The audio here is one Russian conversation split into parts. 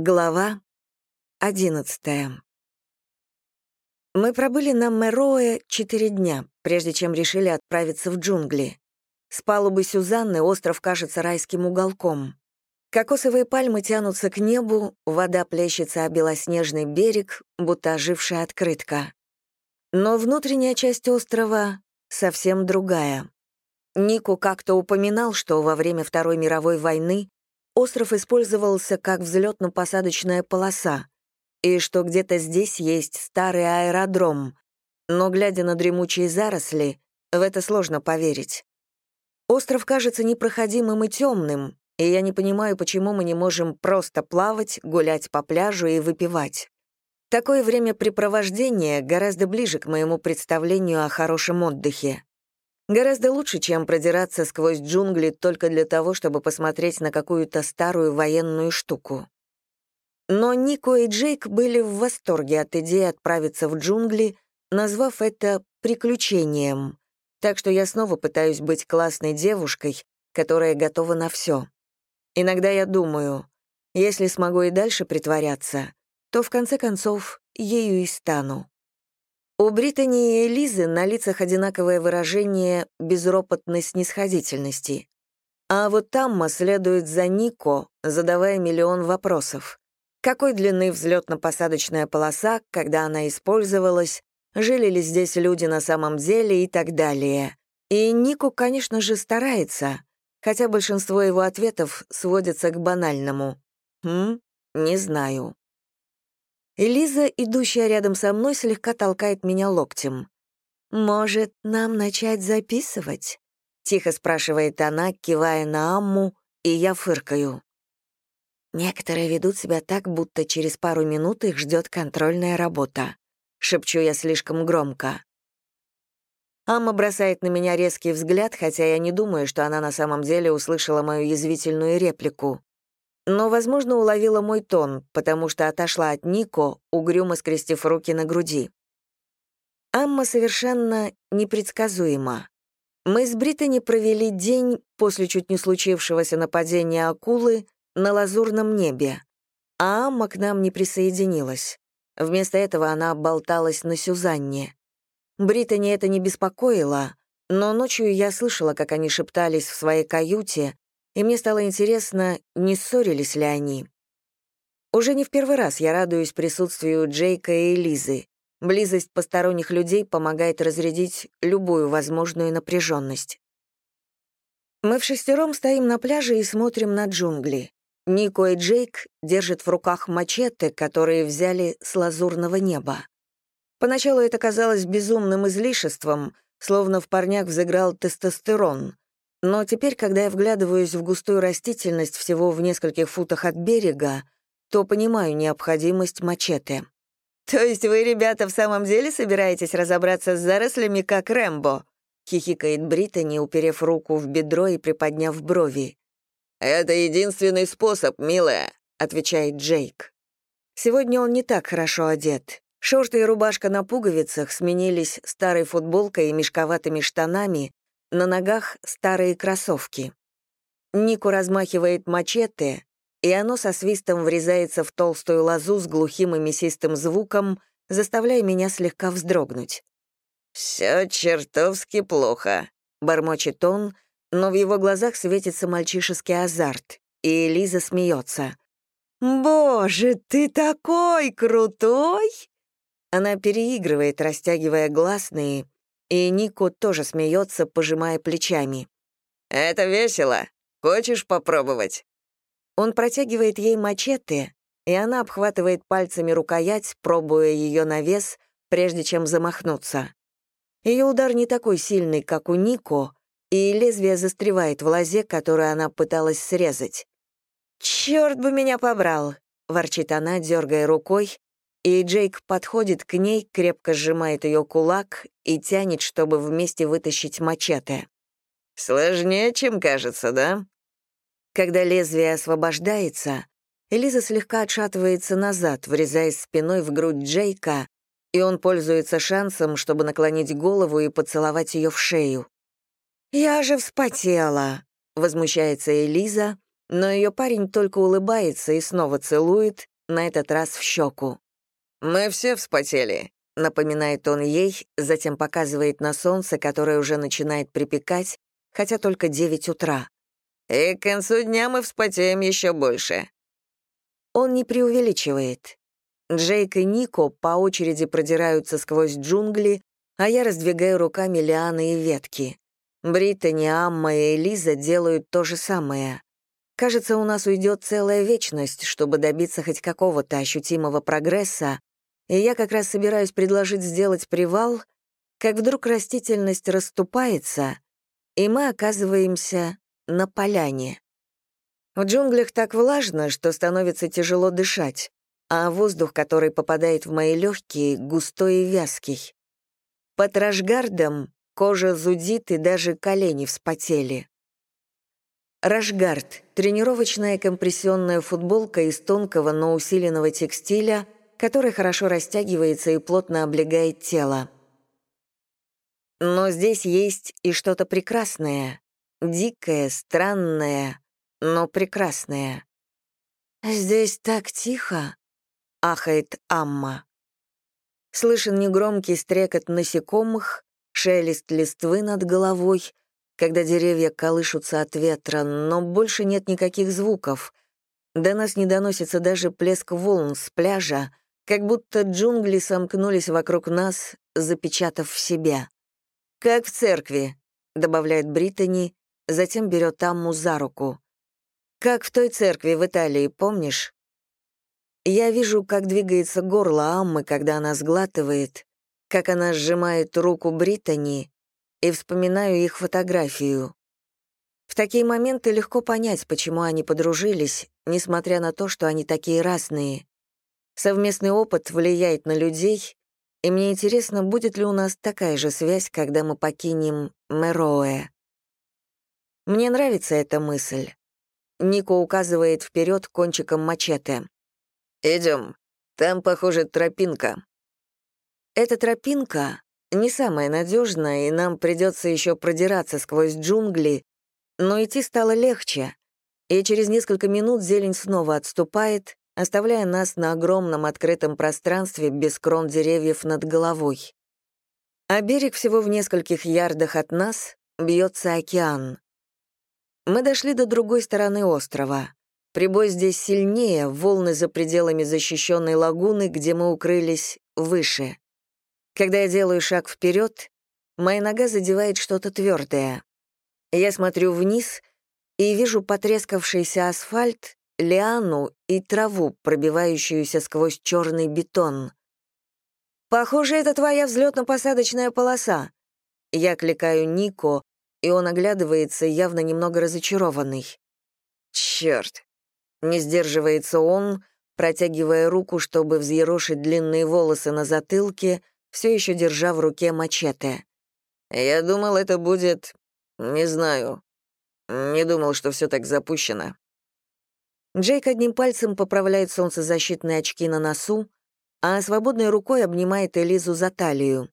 Глава одиннадцатая. Мы пробыли на Мероэ четыре дня, прежде чем решили отправиться в джунгли. С палубы Сюзанны остров кажется райским уголком. Кокосовые пальмы тянутся к небу, вода плещется о белоснежный берег, будто ожившая открытка. Но внутренняя часть острова совсем другая. Нику как-то упоминал, что во время Второй мировой войны остров использовался как взлетно-посадочная полоса, и что где-то здесь есть старый аэродром, но, глядя на дремучие заросли, в это сложно поверить. Остров кажется непроходимым и темным, и я не понимаю, почему мы не можем просто плавать, гулять по пляжу и выпивать. Такое времяпрепровождение гораздо ближе к моему представлению о хорошем отдыхе. Гораздо лучше, чем продираться сквозь джунгли только для того, чтобы посмотреть на какую-то старую военную штуку. Но Нико и Джейк были в восторге от идеи отправиться в джунгли, назвав это «приключением». Так что я снова пытаюсь быть классной девушкой, которая готова на все. Иногда я думаю, если смогу и дальше притворяться, то в конце концов ею и стану. У Британи и Элизы на лицах одинаковое выражение безропотной снисходительности. А вот Тамма следует за Нико, задавая миллион вопросов. Какой длины взлетно-посадочная полоса, когда она использовалась, жили ли здесь люди на самом деле и так далее. И Нико, конечно же, старается, хотя большинство его ответов сводятся к банальному. «Хм, не знаю». Элиза, идущая рядом со мной, слегка толкает меня локтем. «Может, нам начать записывать?» — тихо спрашивает она, кивая на Амму, и я фыркаю. Некоторые ведут себя так, будто через пару минут их ждет контрольная работа. Шепчу я слишком громко. Амма бросает на меня резкий взгляд, хотя я не думаю, что она на самом деле услышала мою язвительную реплику но, возможно, уловила мой тон, потому что отошла от Нико, угрюмо скрестив руки на груди. Амма совершенно непредсказуема. Мы с Британи провели день после чуть не случившегося нападения акулы на лазурном небе, а Амма к нам не присоединилась. Вместо этого она болталась на Сюзанне. Британи это не беспокоило, но ночью я слышала, как они шептались в своей каюте, и мне стало интересно, не ссорились ли они. Уже не в первый раз я радуюсь присутствию Джейка и Элизы. Близость посторонних людей помогает разрядить любую возможную напряженность. Мы в шестером стоим на пляже и смотрим на джунгли. Нико и Джейк держат в руках мачете, которые взяли с лазурного неба. Поначалу это казалось безумным излишеством, словно в парнях взыграл тестостерон. Но теперь, когда я вглядываюсь в густую растительность всего в нескольких футах от берега, то понимаю необходимость мачете. «То есть вы, ребята, в самом деле собираетесь разобраться с зарослями, как Рэмбо?» — хихикает Британи, уперев руку в бедро и приподняв брови. «Это единственный способ, милая», — отвечает Джейк. Сегодня он не так хорошо одет. Шорты и рубашка на пуговицах сменились старой футболкой и мешковатыми штанами, на ногах старые кроссовки. Нику размахивает мачете, и оно со свистом врезается в толстую лозу с глухим и мясистым звуком, заставляя меня слегка вздрогнуть. «Все чертовски плохо», — бормочет он, но в его глазах светится мальчишеский азарт, и Лиза смеется. «Боже, ты такой крутой!» Она переигрывает, растягивая гласные, и Нико тоже смеется, пожимая плечами. «Это весело. Хочешь попробовать?» Он протягивает ей мачете, и она обхватывает пальцами рукоять, пробуя ее на вес, прежде чем замахнуться. Ее удар не такой сильный, как у Нико, и лезвие застревает в лозе, которую она пыталась срезать. «Черт бы меня побрал!» — ворчит она, дергая рукой, и Джейк подходит к ней, крепко сжимает ее кулак и тянет, чтобы вместе вытащить мачете. «Сложнее, чем кажется, да?» Когда лезвие освобождается, Элиза слегка отшатывается назад, врезаясь спиной в грудь Джейка, и он пользуется шансом, чтобы наклонить голову и поцеловать ее в шею. «Я же вспотела!» — возмущается Элиза, но ее парень только улыбается и снова целует, на этот раз в щеку. «Мы все вспотели», — напоминает он ей, затем показывает на солнце, которое уже начинает припекать, хотя только 9 утра. «И к концу дня мы вспотеем еще больше». Он не преувеличивает. Джейк и Нико по очереди продираются сквозь джунгли, а я раздвигаю руками лианы и ветки. Бриттани, Амма и Элиза делают то же самое. Кажется, у нас уйдет целая вечность, чтобы добиться хоть какого-то ощутимого прогресса, и я как раз собираюсь предложить сделать привал, как вдруг растительность расступается, и мы оказываемся на поляне. В джунглях так влажно, что становится тяжело дышать, а воздух, который попадает в мои легкие, густой и вязкий. Под рашгардом кожа зудит и даже колени вспотели. Рашгард — тренировочная компрессионная футболка из тонкого, но усиленного текстиля — который хорошо растягивается и плотно облегает тело. Но здесь есть и что-то прекрасное, дикое, странное, но прекрасное. «Здесь так тихо», — ахает Амма. Слышен негромкий стрекот насекомых, шелест листвы над головой, когда деревья колышутся от ветра, но больше нет никаких звуков. До нас не доносится даже плеск волн с пляжа, как будто джунгли сомкнулись вокруг нас, запечатав себя. «Как в церкви», — добавляет Британи, затем берет Амму за руку. «Как в той церкви в Италии, помнишь?» Я вижу, как двигается горло Аммы, когда она сглатывает, как она сжимает руку Британи, и вспоминаю их фотографию. В такие моменты легко понять, почему они подружились, несмотря на то, что они такие разные. Совместный опыт влияет на людей, и мне интересно, будет ли у нас такая же связь, когда мы покинем Мероэ. Мне нравится эта мысль. Нико указывает вперед кончиком мачете. Идем. Там, похоже, тропинка. Эта тропинка не самая надежная, и нам придется еще продираться сквозь джунгли, но идти стало легче, и через несколько минут зелень снова отступает, оставляя нас на огромном открытом пространстве без крон деревьев над головой. А берег всего в нескольких ярдах от нас бьется океан. Мы дошли до другой стороны острова. Прибой здесь сильнее, волны за пределами защищенной лагуны, где мы укрылись, выше. Когда я делаю шаг вперед, моя нога задевает что-то твердое. Я смотрю вниз и вижу потрескавшийся асфальт лиану и траву, пробивающуюся сквозь черный бетон. «Похоже, это твоя взлетно-посадочная полоса». Я кликаю Нико, и он оглядывается, явно немного разочарованный. «Черт!» Не сдерживается он, протягивая руку, чтобы взъерошить длинные волосы на затылке, все еще держа в руке мачете. «Я думал, это будет... не знаю. Не думал, что все так запущено». Джейк одним пальцем поправляет солнцезащитные очки на носу, а свободной рукой обнимает Элизу за талию.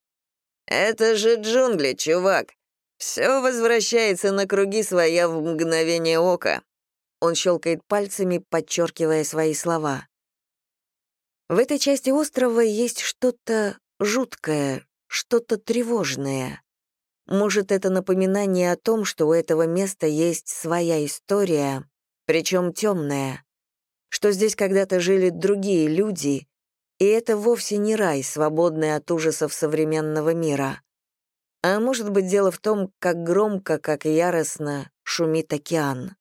«Это же джунгли, чувак! Все возвращается на круги своя в мгновение ока». Он щелкает пальцами, подчеркивая свои слова. В этой части острова есть что-то жуткое, что-то тревожное. Может, это напоминание о том, что у этого места есть своя история, причем темная, что здесь когда-то жили другие люди, и это вовсе не рай, свободный от ужасов современного мира. А может быть, дело в том, как громко, как яростно шумит океан.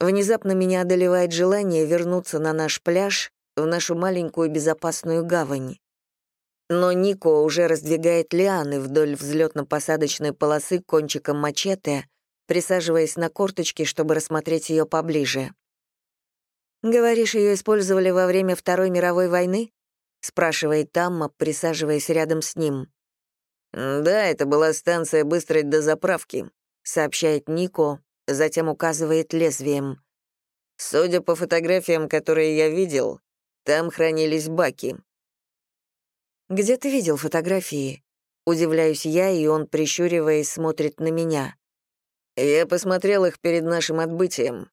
Внезапно меня одолевает желание вернуться на наш пляж, в нашу маленькую безопасную гавань. Но Нико уже раздвигает лианы вдоль взлетно-посадочной полосы кончиком мачете, присаживаясь на корточки, чтобы рассмотреть ее поближе. «Говоришь, ее использовали во время Второй мировой войны?» — спрашивает Тамма, присаживаясь рядом с ним. «Да, это была станция быстрой дозаправки», — сообщает Нико, затем указывает лезвием. «Судя по фотографиям, которые я видел, там хранились баки». «Где ты видел фотографии?» Удивляюсь я, и он, прищуриваясь, смотрит на меня. Я посмотрел их перед нашим отбытием.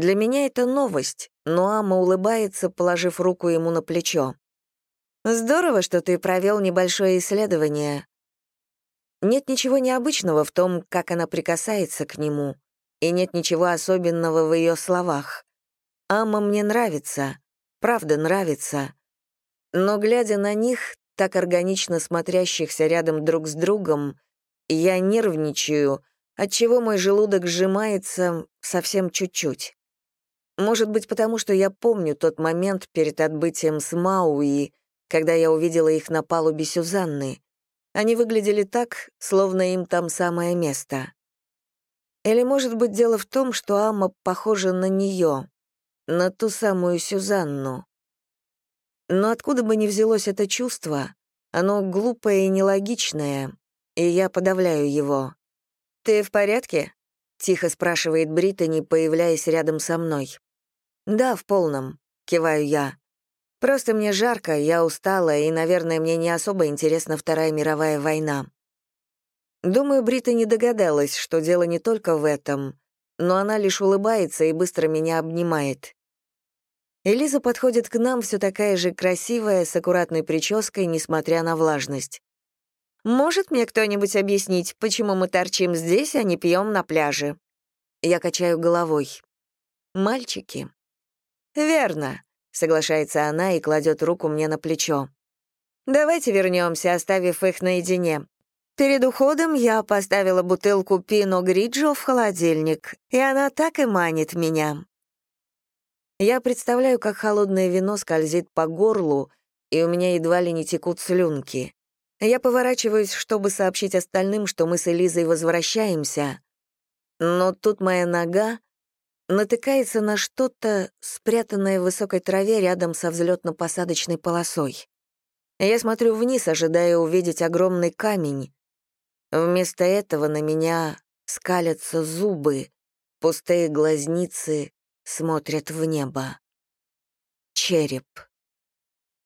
Для меня это новость, но Ама улыбается, положив руку ему на плечо. «Здорово, что ты провел небольшое исследование. Нет ничего необычного в том, как она прикасается к нему, и нет ничего особенного в ее словах. Ама мне нравится, правда нравится. Но, глядя на них, так органично смотрящихся рядом друг с другом, я нервничаю, отчего мой желудок сжимается совсем чуть-чуть. Может быть, потому что я помню тот момент перед отбытием с Мауи, когда я увидела их на палубе Сюзанны. Они выглядели так, словно им там самое место. Или, может быть, дело в том, что Амма похожа на нее, на ту самую Сюзанну. Но откуда бы ни взялось это чувство, оно глупое и нелогичное, и я подавляю его. «Ты в порядке?» — тихо спрашивает Британи, появляясь рядом со мной. «Да, в полном», — киваю я. «Просто мне жарко, я устала, и, наверное, мне не особо интересна Вторая мировая война». Думаю, Брита не догадалась, что дело не только в этом, но она лишь улыбается и быстро меня обнимает. Элиза подходит к нам все такая же красивая, с аккуратной прической, несмотря на влажность. «Может мне кто-нибудь объяснить, почему мы торчим здесь, а не пьем на пляже?» Я качаю головой. «Мальчики». «Верно», — соглашается она и кладет руку мне на плечо. «Давайте вернемся, оставив их наедине. Перед уходом я поставила бутылку Пино Гриджо в холодильник, и она так и манит меня. Я представляю, как холодное вино скользит по горлу, и у меня едва ли не текут слюнки. Я поворачиваюсь, чтобы сообщить остальным, что мы с Элизой возвращаемся, но тут моя нога натыкается на что-то, спрятанное в высокой траве рядом со взлетно-посадочной полосой. Я смотрю вниз, ожидая увидеть огромный камень. Вместо этого на меня скалятся зубы, пустые глазницы смотрят в небо. Череп.